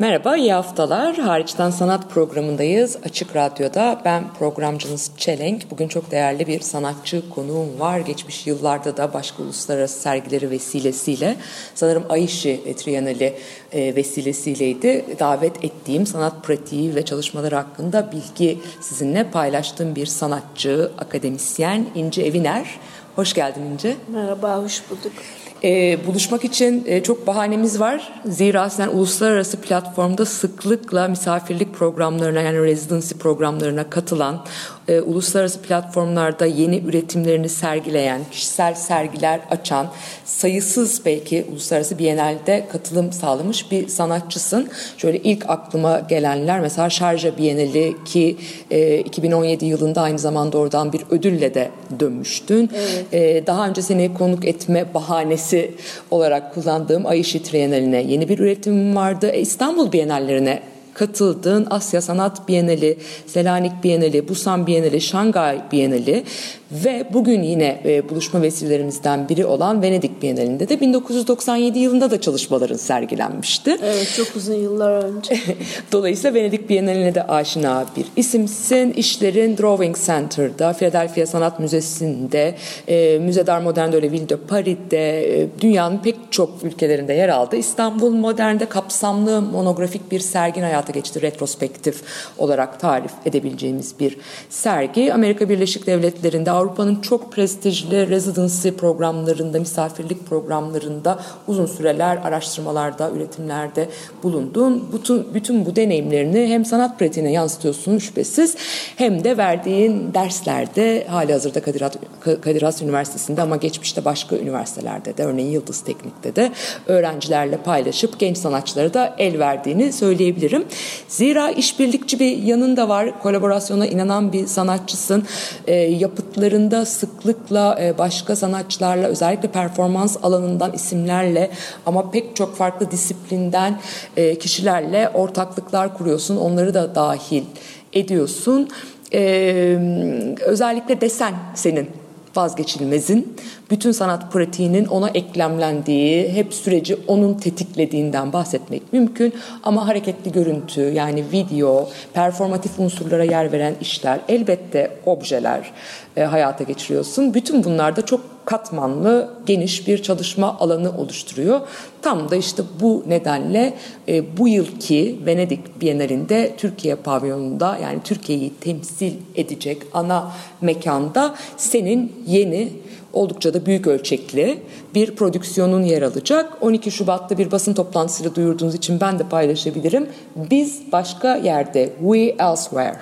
Merhaba, iyi haftalar. Hariçten Sanat programındayız. Açık Radyo'da ben programcınız Çelenk. Bugün çok değerli bir sanatçı konuğum var. Geçmiş yıllarda da başka uluslararası sergileri vesilesiyle sanırım Ayşe Triyanali e, vesilesiyleydi. Davet ettiğim sanat pratiği ve çalışmaları hakkında bilgi sizinle paylaştığım bir sanatçı, akademisyen İnce Eviner. Hoş geldin İnce. Merhaba, hoş bulduk. Ee, buluşmak için e, çok bahanemiz var. Zira sen uluslararası platformda sıklıkla misafirlik programlarına yani residency programlarına katılan, e, uluslararası platformlarda yeni üretimlerini sergileyen, kişisel sergiler açan, sayısız belki uluslararası Biennale'de katılım sağlamış bir sanatçısın. Şöyle ilk aklıma gelenler mesela Şarja Biennale ki e, 2017 yılında aynı zamanda oradan bir ödülle de dönmüştün. Evet. E, daha önce seni konuk etme bahanesi olarak kullandığım Ayşe Triennaline yeni bir üretimim vardı. E, İstanbul Bienallerine katıldığın Asya Sanat Bienali, Selanik Bienali, Busan Bienali, Şangay Bienali ve bugün yine e, buluşma vesilelerimizden biri olan Venedik Bienalinde de 1997 yılında da çalışmaların sergilenmişti. Evet, çok uzun yıllar önce. Dolayısıyla Venedik Bienali'ne de aşina bir isimsin. İşlerin Drawing Center'da, Philadelphia Sanat Müzesi'nde, e, Müze d'Art Modern de Ville de Paris'te, e, dünyanın pek çok ülkelerinde yer aldı. İstanbul Modern'de kapsamlı monografik bir sergin hayata geçti. Retrospektif olarak tarif edebileceğimiz bir sergi. Amerika Birleşik Devletleri'nde Avrupa'nın çok prestijli residency programlarında, misafirlik programlarında uzun süreler araştırmalarda, üretimlerde bulundun. Bütün, bütün bu deneyimlerini hem sanat pratiğine yansıtıyorsun şüphesiz hem de verdiğin derslerde hali hazırda Kadir, Kadir Has Üniversitesi'nde ama geçmişte başka üniversitelerde de örneğin Yıldız Teknik'te de öğrencilerle paylaşıp genç sanatçılara da el verdiğini söyleyebilirim. Zira işbirlikçi bir yanın da var. Kolaborasyona inanan bir sanatçısın. E, yapıtlarında sıklıkla e, başka sanatçılarla özellikle performans alanından isimlerle ama pek çok farklı disiplinden e, kişilerle ortaklıklar kuruyorsun. Onları da dahil ediyorsun. E, özellikle desen senin vazgeçilmezin. Bütün sanat pratiğinin ona eklemlendiği, hep süreci onun tetiklediğinden bahsetmek mümkün. Ama hareketli görüntü yani video, performatif unsurlara yer veren işler, elbette objeler e, hayata geçiriyorsun. Bütün bunlar da çok katmanlı, geniş bir çalışma alanı oluşturuyor. Tam da işte bu nedenle e, bu yılki Venedik Bienalinde Türkiye pavyonunda yani Türkiye'yi temsil edecek ana mekanda senin yeni oldukça da büyük ölçekli bir prodüksiyonun yer alacak. 12 Şubat'ta bir basın toplantısıyla duyurduğunuz için ben de paylaşabilirim. Biz başka yerde, we elsewhere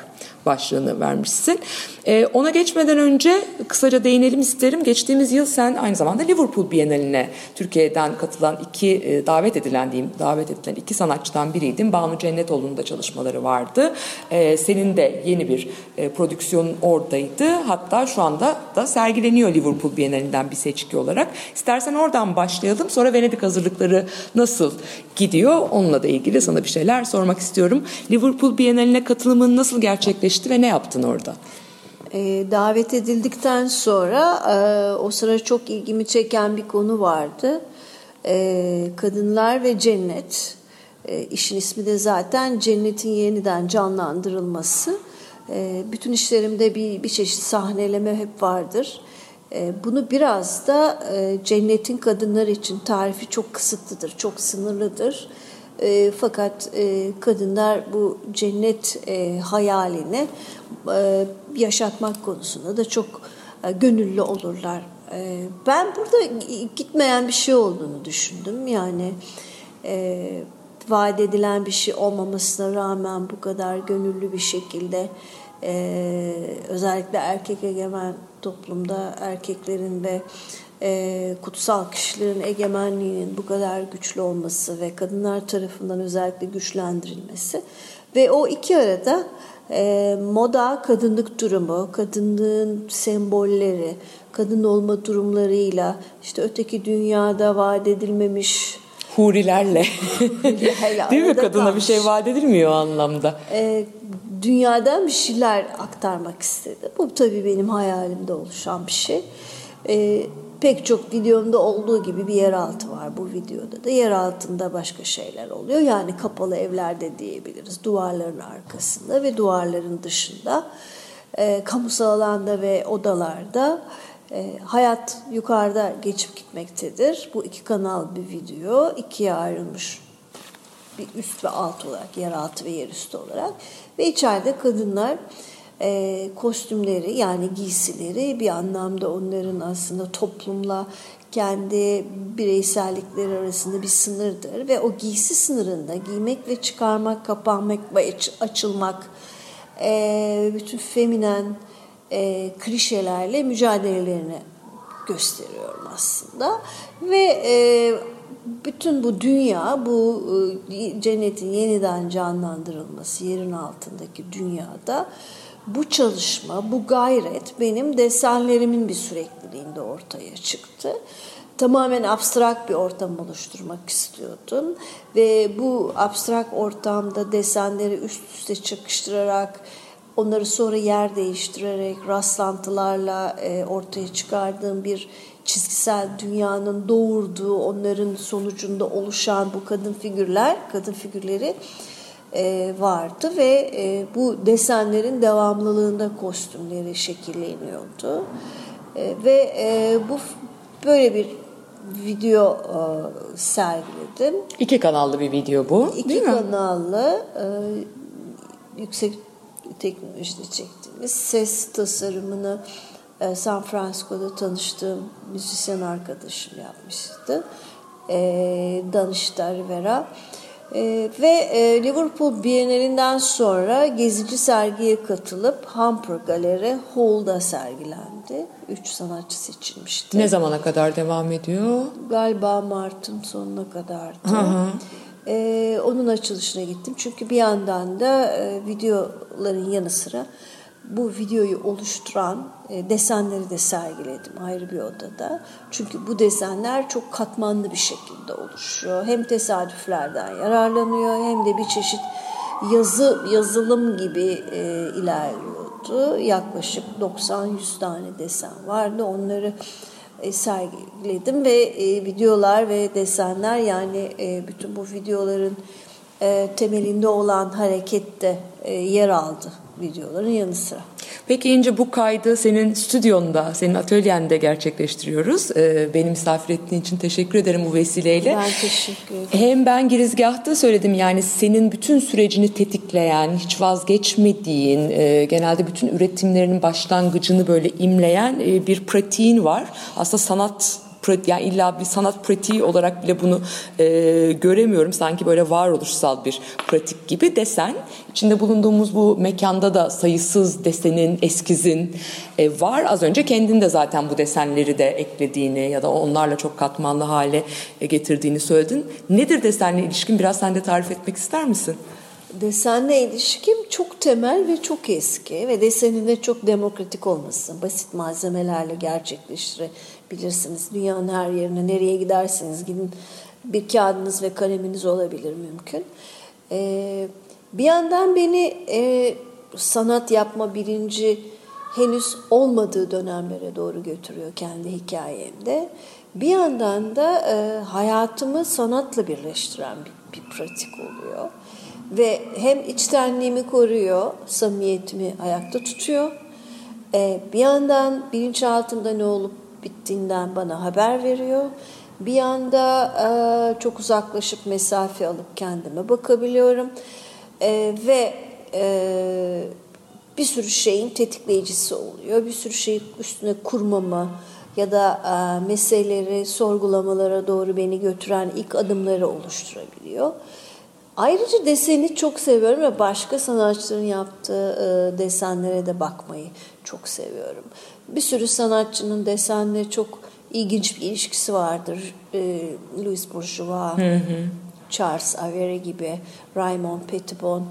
başlığını vermişsin. Ee, ona geçmeden önce kısaca değinelim isterim. Geçtiğimiz yıl sen aynı zamanda Liverpool Biennaline Türkiye'den katılan iki e, davet edilen diyeyim davet edilen iki sanatçıdan biriydin. Banu Cennetoğlu'nun da çalışmaları vardı. Ee, senin de yeni bir e, prodüksiyonun oradaydı. Hatta şu anda da sergileniyor Liverpool Bienalinden bir seçki olarak. İstersen oradan başlayalım. Sonra Venedik hazırlıkları nasıl gidiyor? Onunla da ilgili sana bir şeyler sormak istiyorum. Liverpool Biennaline katılımın nasıl gerçekleşti ve ne yaptın orada? E, davet edildikten sonra e, o sıra çok ilgimi çeken bir konu vardı. E, kadınlar ve cennet. E, işin ismi de zaten cennetin yeniden canlandırılması. E, bütün işlerimde bir, bir çeşit sahneleme hep vardır. Bunu biraz da cennetin kadınlar için tarifi çok kısıtlıdır, çok sınırlıdır. Fakat e, kadınlar bu cennet e, hayalini e, yaşatmak konusunda da çok e, gönüllü olurlar. E, ben burada gitmeyen bir şey olduğunu düşündüm. Yani e, vaat edilen bir şey olmamasına rağmen bu kadar gönüllü bir şekilde e, özellikle erkek egemen toplumda erkeklerin ve e, kutsal kişilerin egemenliğinin bu kadar güçlü olması ve kadınlar tarafından özellikle güçlendirilmesi ve o iki arada e, moda kadınlık durumu, kadınlığın sembolleri, kadın olma durumlarıyla işte öteki dünyada vaat edilmemiş Hurilerle. Değil mi kadına bir şey kalmış. vaat edilmiyor o anlamda. e, dünyadan bir şeyler aktarmak istedi. Bu tabii benim hayalimde oluşan bir şey. E, pek çok videomda olduğu gibi bir yeraltı var bu videoda da. Yer altında başka şeyler oluyor. Yani kapalı evlerde diyebiliriz. Duvarların arkasında ve duvarların dışında. E, kamusal alanda ve odalarda e, hayat yukarıda geçip gitmektedir. Bu iki kanal bir video. ikiye ayrılmış bir üst ve alt olarak, yeraltı ve yerüstü olarak ve içeride kadınlar e, kostümleri yani giysileri bir anlamda onların aslında toplumla kendi bireysellikleri arasında bir sınırdır. Ve o giysi sınırında giymek ve çıkarmak, kapanmak açılmak e, bütün feminen e, klişelerle mücadelelerini gösteriyorum aslında. Ve e, bütün bu dünya bu e, cennetin yeniden canlandırılması yerin altındaki dünyada bu çalışma bu gayret benim desenlerimin bir sürekliliğinde ortaya çıktı. Tamamen abstrak bir ortam oluşturmak istiyordum ve bu abstrak ortamda desenleri üst üste çakıştırarak onları sonra yer değiştirerek rastlantılarla e, ortaya çıkardığım bir çizgisel dünyanın doğurduğu onların sonucunda oluşan bu kadın figürler kadın figürleri e, vardı ve e, bu desenlerin devamlılığında kostümleri şekilleniyordu E, ve e, bu böyle bir video e, sergiledim. İki kanallı bir video bu. İki değil mi? kanallı e, yüksek teknolojide çektiğimiz ses tasarımını e, San Francisco'da tanıştığım müzisyen arkadaşım yapmıştı. E, Danışta Rivera. E, ve e, Liverpool Bienalinden sonra gezici sergiye katılıp Hamper Galeri Hall'da sergilendi. Üç sanatçı seçilmişti. Ne zamana kadar devam ediyor? Galiba Mart'ın sonuna kadardı. Ee, onun açılışına gittim. Çünkü bir yandan da e, videoların yanı sıra bu videoyu oluşturan e, desenleri de sergiledim ayrı bir odada. Çünkü bu desenler çok katmanlı bir şekilde oluşuyor. Hem tesadüflerden yararlanıyor hem de bir çeşit yazı yazılım gibi e, ilerliyordu. Yaklaşık 90-100 tane desen vardı. Onları e, sergiledim ve e, videolar ve desenler yani e, bütün bu videoların e, temelinde olan harekette e, yer aldı videoların yanı sıra. Peki İnce bu kaydı senin stüdyonda, senin atölyende gerçekleştiriyoruz. Ee, beni misafir ettiğin için teşekkür ederim bu vesileyle. Ben teşekkür ederim. Hem ben girizgahta söyledim yani senin bütün sürecini tetikleyen, hiç vazgeçmediğin, e, genelde bütün üretimlerinin başlangıcını böyle imleyen e, bir pratiğin var. Aslında sanat yani illa bir sanat pratiği olarak bile bunu e, göremiyorum. Sanki böyle varoluşsal bir pratik gibi desen. İçinde bulunduğumuz bu mekanda da sayısız desenin, eskizin e, var. Az önce kendin de zaten bu desenleri de eklediğini ya da onlarla çok katmanlı hale e, getirdiğini söyledin. Nedir desenle ilişkin? Biraz sen de tarif etmek ister misin? Desenle ilişkim çok temel ve çok eski ve desenin de çok demokratik olması. Basit malzemelerle gerçekleştirebilirsiniz. Dünyanın her yerine nereye giderseniz gidin bir kağıdınız ve kaleminiz olabilir mümkün. Ee, bir yandan beni e, sanat yapma bilinci henüz olmadığı dönemlere doğru götürüyor kendi hikayemde. Bir yandan da e, hayatımı sanatla birleştiren bir, bir pratik oluyor. Ve hem içtenliğimi koruyor, samimiyetimi ayakta tutuyor. Ee, bir yandan bilinçaltımda ne olup bittiğinden bana haber veriyor. Bir yanda e, çok uzaklaşıp mesafe alıp kendime bakabiliyorum. E, ve e, bir sürü şeyin tetikleyicisi oluyor. Bir sürü şeyi üstüne kurmama ya da e, meseleleri sorgulamalara doğru beni götüren ilk adımları oluşturabiliyor. Ayrıca deseni çok seviyorum ve başka sanatçıların yaptığı e, desenlere de bakmayı çok seviyorum. Bir sürü sanatçının desenle çok ilginç bir ilişkisi vardır. E, Louis Bourgeois, Charles Avere gibi, Raymond Pettibon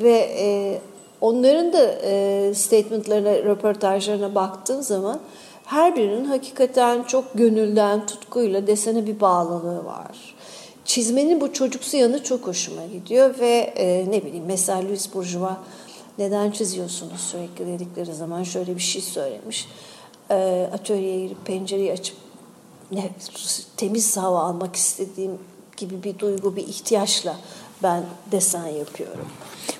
ve e, onların da e, statementlarına, röportajlarına baktığım zaman her birinin hakikaten çok gönülden, tutkuyla desene bir bağlılığı var. Çizmenin bu çocuksu yanı çok hoşuma gidiyor ve e, ne bileyim mesela Louis Bourgeois neden çiziyorsunuz sürekli dedikleri zaman şöyle bir şey söylemiş. E, atölyeye pencereyi açıp ne, temiz hava almak istediğim gibi bir duygu, bir ihtiyaçla ben desen yapıyorum.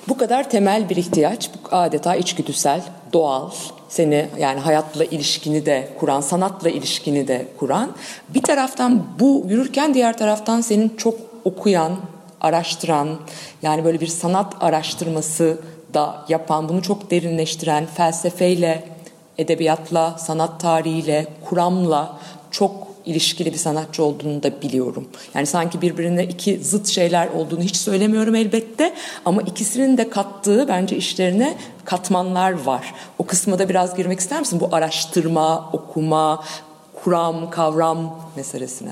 Bu kadar temel bir ihtiyaç, adeta içgüdüsel, doğal, seni yani hayatla ilişkini de kuran, sanatla ilişkini de kuran. Bir taraftan bu yürürken diğer taraftan senin çok okuyan, araştıran, yani böyle bir sanat araştırması da yapan, bunu çok derinleştiren, felsefeyle, edebiyatla, sanat tarihiyle, kuramla çok ilişkili bir sanatçı olduğunu da biliyorum. Yani sanki birbirine iki zıt şeyler olduğunu hiç söylemiyorum elbette ama ikisinin de kattığı bence işlerine katmanlar var. O kısma da biraz girmek ister misin? Bu araştırma, okuma, kuram, kavram meselesine.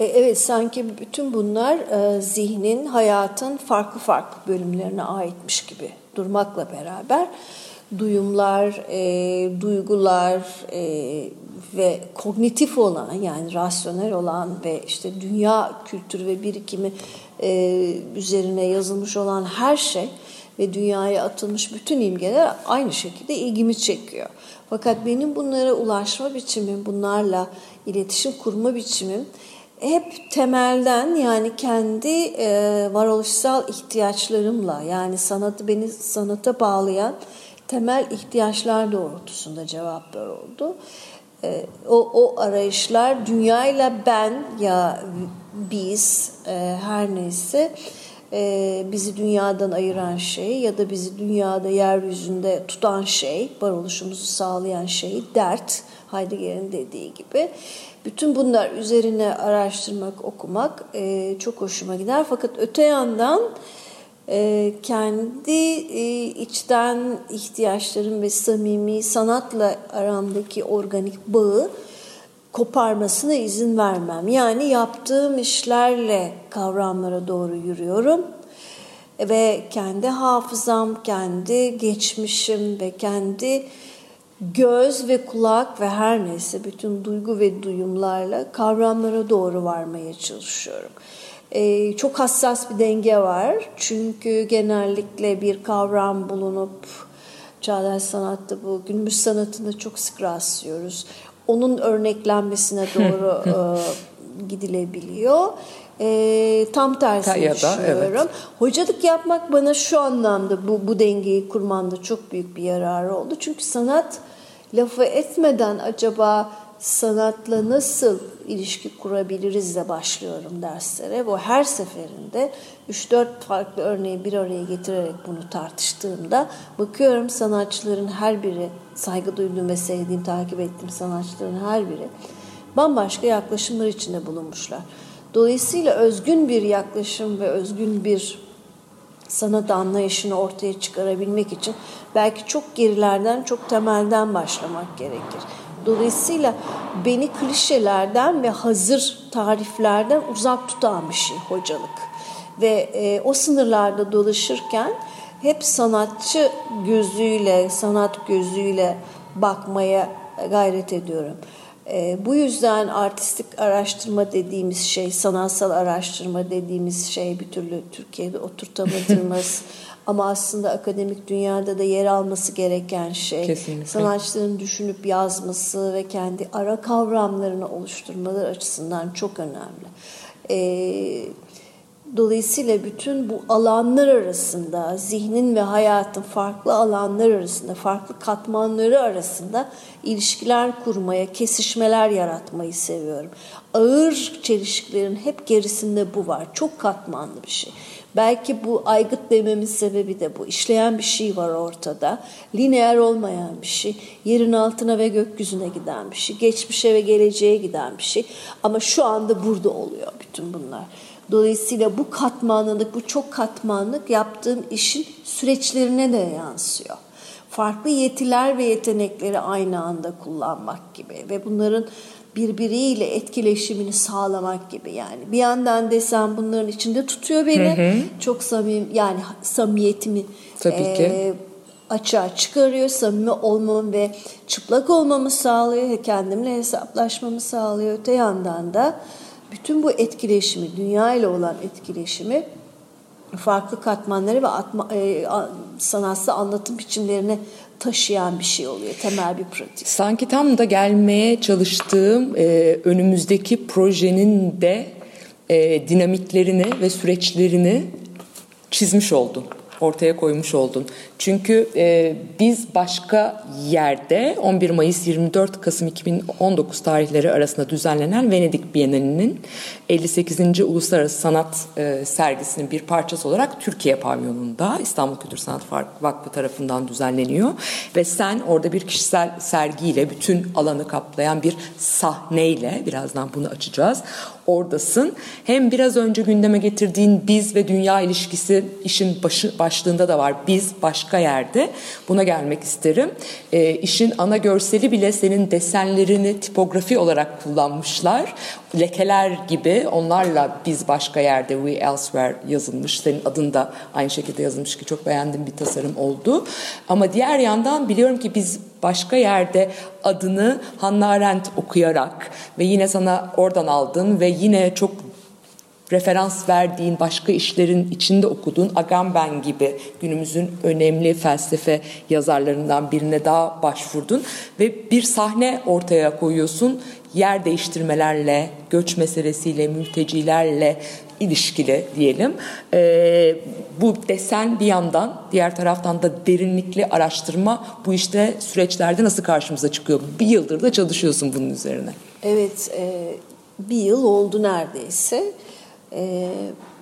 E, evet sanki bütün bunlar e, zihnin, hayatın farklı farklı bölümlerine aitmiş gibi durmakla beraber duyumlar, e, duygular e, ve kognitif olan yani rasyonel olan ve işte dünya kültürü ve birikimi e, üzerine yazılmış olan her şey ve dünyaya atılmış bütün imgeler aynı şekilde ilgimi çekiyor. Fakat benim bunlara ulaşma biçimim, bunlarla iletişim kurma biçimim hep temelden yani kendi e, varoluşsal ihtiyaçlarımla yani sanatı beni sanata bağlayan temel ihtiyaçlar doğrultusunda cevaplar oldu. E, o, o arayışlar dünyayla ben ya biz e, her neyse e, bizi dünyadan ayıran şey ya da bizi dünyada yeryüzünde tutan şey, varoluşumuzu sağlayan şey dert. Heidegger'in dediği gibi. Bütün bunlar üzerine araştırmak, okumak e, çok hoşuma gider. Fakat öte yandan e, kendi e, içten ihtiyaçlarım ve samimi sanatla aramdaki organik bağı koparmasına izin vermem. Yani yaptığım işlerle kavramlara doğru yürüyorum ve kendi hafızam, kendi geçmişim ve kendi göz ve kulak ve her neyse bütün duygu ve duyumlarla kavramlara doğru varmaya çalışıyorum. Ee, çok hassas bir denge var. Çünkü genellikle bir kavram bulunup çağdaş sanatta bu günümüz sanatında çok sık rastlıyoruz. Onun örneklenmesine doğru e, gidilebiliyor. E, tam tersini Ya da, düşünüyorum. evet. Hocalık yapmak bana şu anlamda bu, bu dengeyi kurmanda çok büyük bir yararı oldu. Çünkü sanat lafı etmeden acaba sanatla nasıl ilişki kurabiliriz de başlıyorum derslere. Bu her seferinde 3-4 farklı örneği bir araya getirerek bunu tartıştığımda bakıyorum sanatçıların her biri, saygı duyduğum ve sevdiğim, takip ettiğim sanatçıların her biri bambaşka yaklaşımlar içinde bulunmuşlar. Dolayısıyla özgün bir yaklaşım ve özgün bir sanat anlayışını ortaya çıkarabilmek için belki çok gerilerden, çok temelden başlamak gerekir. Dolayısıyla beni klişelerden ve hazır tariflerden uzak tutan bir şey hocalık. Ve e, o sınırlarda dolaşırken hep sanatçı gözüyle, sanat gözüyle bakmaya gayret ediyorum. E, bu yüzden artistik araştırma dediğimiz şey, sanatsal araştırma dediğimiz şey bir türlü Türkiye'de oturtamadığımız ama aslında akademik dünyada da yer alması gereken şey. Kesinlikle. Sanatçıların düşünüp yazması ve kendi ara kavramlarını oluşturmaları açısından çok önemli. Ee, Dolayısıyla bütün bu alanlar arasında, zihnin ve hayatın farklı alanlar arasında, farklı katmanları arasında ilişkiler kurmaya, kesişmeler yaratmayı seviyorum. Ağır çelişkilerin hep gerisinde bu var. Çok katmanlı bir şey. Belki bu aygıt dememin sebebi de bu. İşleyen bir şey var ortada. Lineer olmayan bir şey. Yerin altına ve gökyüzüne giden bir şey. Geçmişe ve geleceğe giden bir şey. Ama şu anda burada oluyor bütün bunlar. Dolayısıyla bu katmanlılık, bu çok katmanlık yaptığım işin süreçlerine de yansıyor. Farklı yetiler ve yetenekleri aynı anda kullanmak gibi ve bunların birbiriyle etkileşimini sağlamak gibi yani. Bir yandan desem bunların içinde tutuyor beni. Çok samimi yani samimiyetimi Tabii ki. e, açığa çıkarıyor. Samimi olmamı ve çıplak olmamı sağlıyor. Kendimle hesaplaşmamı sağlıyor. Öte yandan da bütün bu etkileşimi, dünya ile olan etkileşimi farklı katmanları ve atma, e, sanatsal anlatım biçimlerine taşıyan bir şey oluyor. Temel bir pratik. Sanki tam da gelmeye çalıştığım e, önümüzdeki projenin de e, dinamiklerini ve süreçlerini çizmiş oldun, ortaya koymuş oldun. Çünkü e, biz başka yerde 11 Mayıs 24 Kasım 2019 tarihleri arasında düzenlenen Venedik Bienalinin 58. Uluslararası Sanat e, sergisinin bir parçası olarak Türkiye pavyonunda İstanbul Kültür Sanat Vakfı tarafından düzenleniyor ve sen orada bir kişisel sergiyle bütün alanı kaplayan bir sahneyle birazdan bunu açacağız. Oradasın. Hem biraz önce gündeme getirdiğin biz ve dünya ilişkisi işin başı, başlığında da var. Biz başka yerde. Buna gelmek isterim. E, işin ana görseli bile senin desenlerini tipografi olarak kullanmışlar. Lekeler gibi onlarla biz başka yerde we elsewhere yazılmış. Senin adın da aynı şekilde yazılmış ki çok beğendiğim bir tasarım oldu. Ama diğer yandan biliyorum ki biz başka yerde adını Hannah Arendt okuyarak ve yine sana oradan aldın ve yine çok referans verdiğin başka işlerin içinde okuduğun Agamben gibi günümüzün önemli felsefe yazarlarından birine daha başvurdun ve bir sahne ortaya koyuyorsun. Yer değiştirmelerle, göç meselesiyle, mültecilerle ilişkili diyelim. Ee, bu desen bir yandan, diğer taraftan da derinlikli araştırma bu işte süreçlerde nasıl karşımıza çıkıyor? Bir yıldır da çalışıyorsun bunun üzerine. Evet, e, bir yıl oldu neredeyse. E,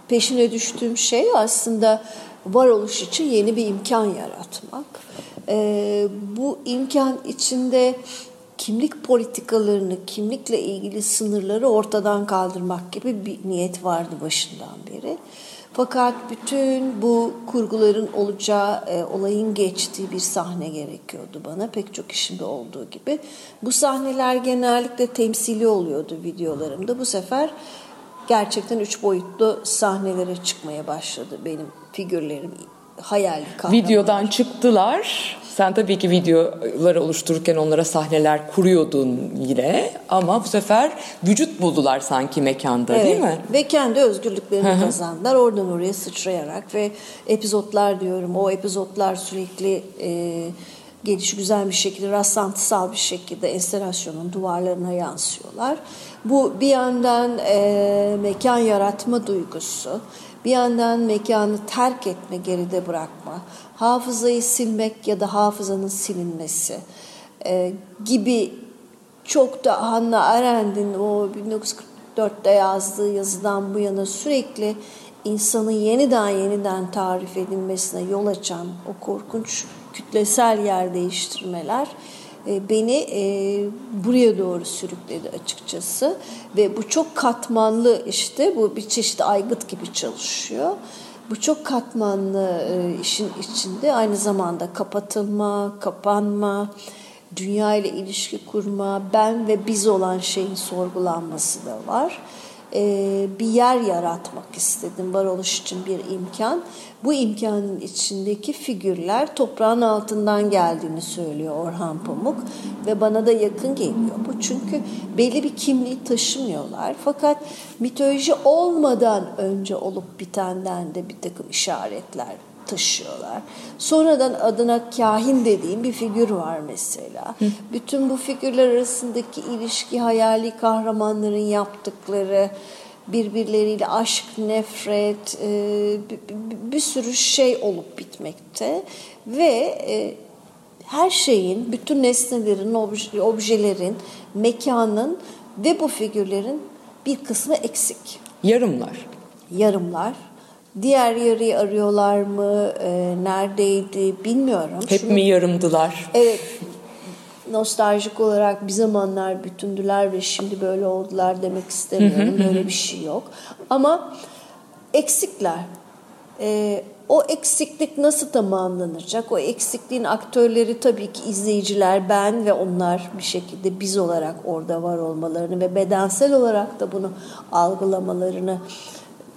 peşine düştüğüm şey aslında varoluş için yeni bir imkan yaratmak. E, bu imkan içinde kimlik politikalarını, kimlikle ilgili sınırları ortadan kaldırmak gibi bir niyet vardı başından beri. Fakat bütün bu kurguların olacağı, e, olayın geçtiği bir sahne gerekiyordu bana. Pek çok işimde olduğu gibi. Bu sahneler genellikle temsili oluyordu videolarımda. Bu sefer gerçekten üç boyutlu sahnelere çıkmaya başladı benim figürlerim, hayali kahraman. Videodan çıktılar. Sen tabii ki videoları oluştururken onlara sahneler kuruyordun yine ama bu sefer vücut buldular sanki mekanda değil mi? Ve kendi özgürlüklerini kazandılar. Oradan oraya sıçrayarak ve epizotlar diyorum. O epizotlar sürekli e, geliş güzel bir şekilde, rastlantısal bir şekilde enstalasyonun duvarlarına yansıyorlar. Bu bir yandan e, mekan yaratma duygusu, bir yandan mekanı terk etme, geride bırakma, hafızayı silmek ya da hafızanın silinmesi e, gibi çok da Hannah Arendt'in o 1944'te yazdığı yazıdan bu yana sürekli insanın yeniden yeniden tarif edilmesine yol açan o korkunç kütlesel yer değiştirmeler e, beni e, buraya doğru sürükledi açıkçası ve bu çok katmanlı işte bu bir çeşit aygıt gibi çalışıyor. Bu çok katmanlı e, işin içinde aynı zamanda kapatılma, kapanma, dünya ile ilişki kurma, ben ve biz olan şeyin sorgulanması da var. Ee, bir yer yaratmak istedim varoluş için bir imkan. Bu imkanın içindeki figürler toprağın altından geldiğini söylüyor Orhan Pamuk ve bana da yakın geliyor bu. Çünkü belli bir kimliği taşımıyorlar fakat mitoloji olmadan önce olup bitenden de bir takım işaretler taşıyorlar. Sonradan adına kahin dediğim bir figür var mesela. Hı. Bütün bu figürler arasındaki ilişki, hayali kahramanların yaptıkları, birbirleriyle aşk, nefret, e, bir, sürü şey olup bitmekte ve e, her şeyin, bütün nesnelerin, obje, objelerin, mekanın ve bu figürlerin bir kısmı eksik. Yarımlar. Yarımlar. Diğer yarıyı arıyorlar mı? E, neredeydi? Bilmiyorum. Hep Şunu, mi yarımdılar? Evet. Nostaljik olarak bir zamanlar bütündüler ve şimdi böyle oldular demek istemiyorum. Böyle bir şey yok. Ama eksikler. Ee, o eksiklik nasıl tamamlanacak? O eksikliğin aktörleri tabii ki izleyiciler, ben ve onlar bir şekilde biz olarak orada var olmalarını ve bedensel olarak da bunu algılamalarını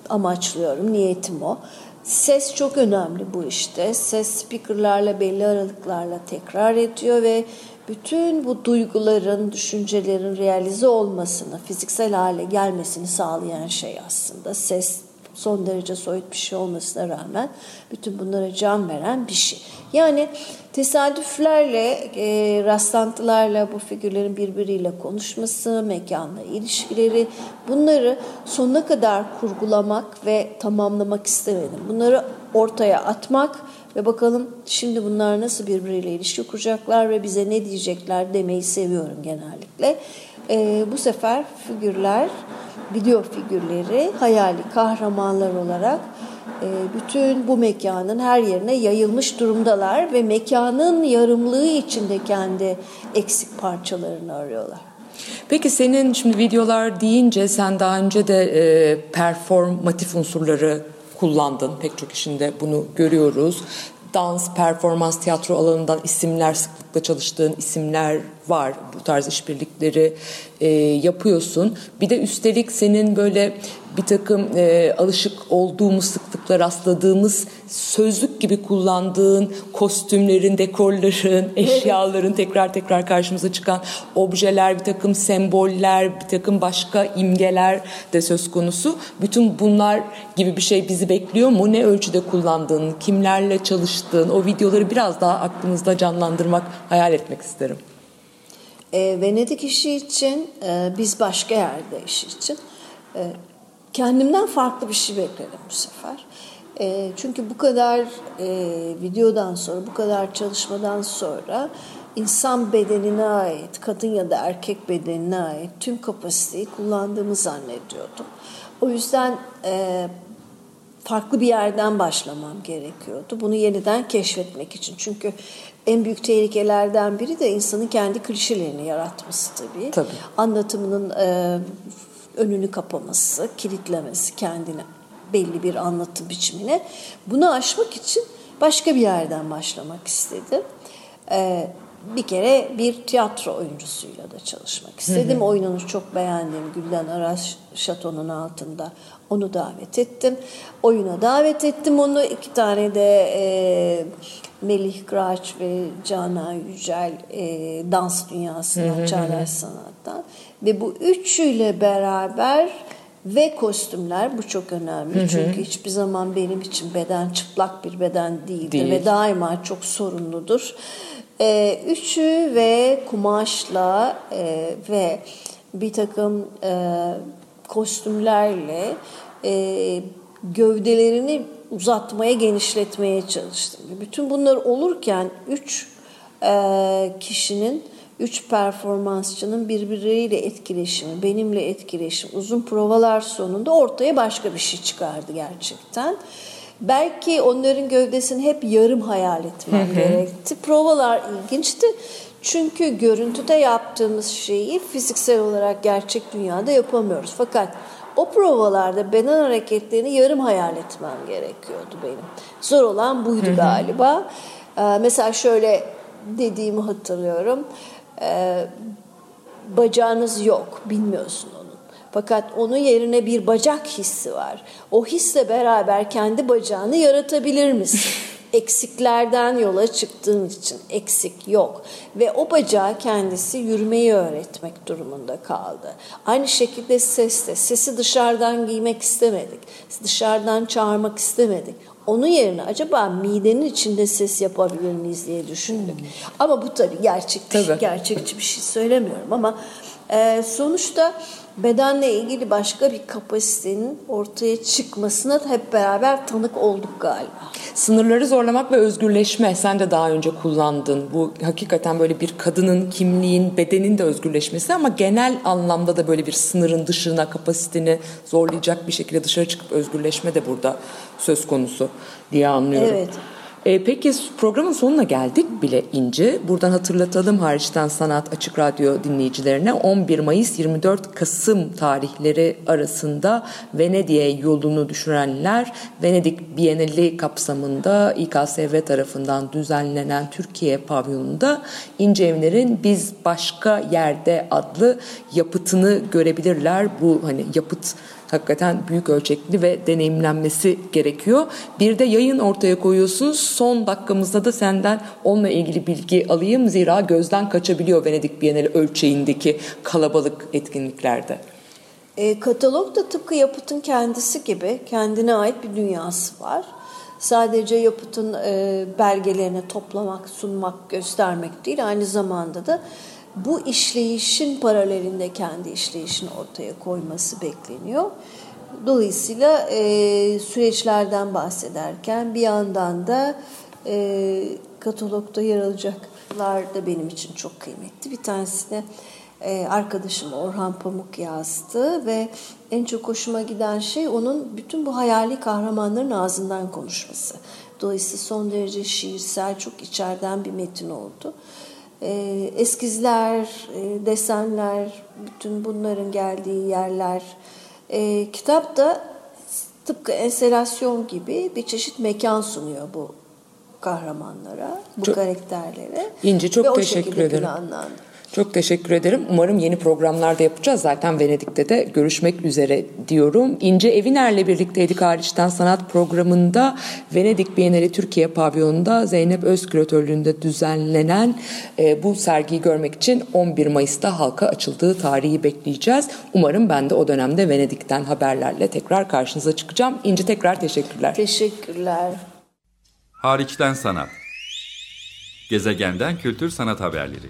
amaçlıyorum. Niyetim o. Ses çok önemli bu işte. Ses speakerlarla belli aralıklarla tekrar ediyor ve bütün bu duyguların, düşüncelerin realize olmasını, fiziksel hale gelmesini sağlayan şey aslında. Ses son derece soyut bir şey olmasına rağmen bütün bunlara can veren bir şey. Yani tesadüflerle, e, rastlantılarla bu figürlerin birbiriyle konuşması, mekanla ilişkileri bunları sonuna kadar kurgulamak ve tamamlamak istemedim. Bunları ortaya atmak ve bakalım şimdi bunlar nasıl birbiriyle ilişki kuracaklar ve bize ne diyecekler demeyi seviyorum genellikle. E, bu sefer figürler, video figürleri hayali kahramanlar olarak e, bütün bu mekanın her yerine yayılmış durumdalar ve mekanın yarımlığı içinde kendi eksik parçalarını arıyorlar. Peki senin şimdi videolar deyince sen daha önce de e, performatif unsurları kullandın. Pek çok işinde bunu görüyoruz. Dans, performans, tiyatro alanından isimler, sıklıkla çalıştığın isimler var. Bu tarz işbirlikleri e, yapıyorsun. Bir de üstelik senin böyle bir takım e, alışık olduğumuz sıklıkla rastladığımız sözlük gibi kullandığın kostümlerin, dekorların, eşyaların tekrar tekrar karşımıza çıkan objeler, bir takım semboller, bir takım başka imgeler de söz konusu. Bütün bunlar gibi bir şey bizi bekliyor mu? Ne ölçüde kullandığın, kimlerle çalıştığın, o videoları biraz daha aklımızda canlandırmak, hayal etmek isterim. E, Venedik işi için, e, biz başka yerde işi için e, kendimden farklı bir şey bekledim bu sefer. E, çünkü bu kadar e, videodan sonra, bu kadar çalışmadan sonra insan bedenine ait, kadın ya da erkek bedenine ait tüm kapasiteyi kullandığımı zannediyordum. O yüzden e, farklı bir yerden başlamam gerekiyordu. Bunu yeniden keşfetmek için. Çünkü en büyük tehlikelerden biri de insanın kendi klişelerini yaratması tabii. Tabii. Anlatımının e, önünü kapaması, kilitlemesi kendine belli bir anlatım biçimine. Bunu aşmak için başka bir yerden başlamak istedim. E, bir kere bir tiyatro oyuncusuyla da çalışmak istedim. Hı hı. Oyununu çok beğendim. Gülden Aras Şato'nun altında onu davet ettim. Oyuna davet ettim onu. iki tane de e, Melih Kıraç ve Canan Yücel e, dans dünyasından, çağdaş sanattan. Ve bu üçüyle beraber ve kostümler bu çok önemli. Hı hı. Çünkü hiçbir zaman benim için beden çıplak bir beden değildir Değil. ve daima çok sorumludur. E, üçü ve kumaşla e, ve bir takım e, kostümlerle e, gövdelerini uzatmaya, genişletmeye çalıştım. Bütün bunlar olurken üç e, kişinin, üç performansçının birbirleriyle etkileşimi, benimle etkileşim, uzun provalar sonunda ortaya başka bir şey çıkardı gerçekten. Belki onların gövdesini hep yarım hayal etmem gerekti. Provalar ilginçti. Çünkü görüntüde yaptığımız şeyi fiziksel olarak gerçek dünyada yapamıyoruz. Fakat o provalarda beden hareketlerini yarım hayal etmem gerekiyordu benim. Zor olan buydu galiba. Ee, mesela şöyle dediğimi hatırlıyorum. Ee, bacağınız yok, bilmiyorsun onu. Fakat onun yerine bir bacak hissi var. O hisle beraber kendi bacağını yaratabilir misin? eksiklerden yola çıktığın için eksik yok ve o bacağı kendisi yürümeyi öğretmek durumunda kaldı. Aynı şekilde ses de sesi dışarıdan giymek istemedik. Dışarıdan çağırmak istemedik. Onun yerine acaba midenin içinde ses yapabilir miyiz diye düşündük. Hmm. Ama bu tabii gerçek tabii. gerçekçi bir şey söylemiyorum ama e, sonuçta bedenle ilgili başka bir kapasitenin ortaya çıkmasına hep beraber tanık olduk galiba. Sınırları zorlamak ve özgürleşme sen de daha önce kullandın. Bu hakikaten böyle bir kadının kimliğin, bedenin de özgürleşmesi ama genel anlamda da böyle bir sınırın dışına kapasiteni zorlayacak bir şekilde dışarı çıkıp özgürleşme de burada söz konusu diye anlıyorum. Evet. E, peki programın sonuna geldik bile İnci. Buradan hatırlatalım hariçten sanat açık radyo dinleyicilerine 11 Mayıs 24 Kasım tarihleri arasında Venedik'e yolunu düşürenler Venedik Bienali kapsamında İKSV tarafından düzenlenen Türkiye pavyonunda İnce Evler'in Biz Başka Yerde adlı yapıtını görebilirler. Bu hani yapıt hakikaten büyük ölçekli ve deneyimlenmesi gerekiyor. Bir de yayın ortaya koyuyorsunuz. Son dakikamızda da senden onunla ilgili bilgi alayım. Zira gözden kaçabiliyor Venedik Bienali ölçeğindeki kalabalık etkinliklerde. E, katalog da tıpkı yapıtın kendisi gibi kendine ait bir dünyası var. Sadece yapıtın e, belgelerini toplamak, sunmak, göstermek değil aynı zamanda da bu işleyişin paralelinde kendi işleyişini ortaya koyması bekleniyor. Dolayısıyla e, süreçlerden bahsederken bir yandan da e, katalogda yer alacaklar da benim için çok kıymetli. Bir tanesine e, arkadaşım Orhan Pamuk yazdı ve en çok hoşuma giden şey onun bütün bu hayali kahramanların ağzından konuşması. Dolayısıyla son derece şiirsel, çok içeriden bir metin oldu. E, eskizler, e, desenler, bütün bunların geldiği yerler. E, kitap da tıpkı enstelasyon gibi bir çeşit mekan sunuyor bu kahramanlara, bu Çok- karakterlere. İnci, çok Ve o teşekkür şekilde ederim. planlandı. Çok teşekkür ederim. Umarım yeni programlarda yapacağız. Zaten Venedik'te de görüşmek üzere diyorum. İnce Eviner'le birlikteydik hariçten sanat programında Venedik Bienali Türkiye pavyonunda Zeynep Öz küratörlüğünde düzenlenen e, bu sergiyi görmek için 11 Mayıs'ta halka açıldığı tarihi bekleyeceğiz. Umarım ben de o dönemde Venedik'ten haberlerle tekrar karşınıza çıkacağım. İnci tekrar teşekkürler. Teşekkürler. Hariçten sanat. Gezegenden kültür sanat haberleri.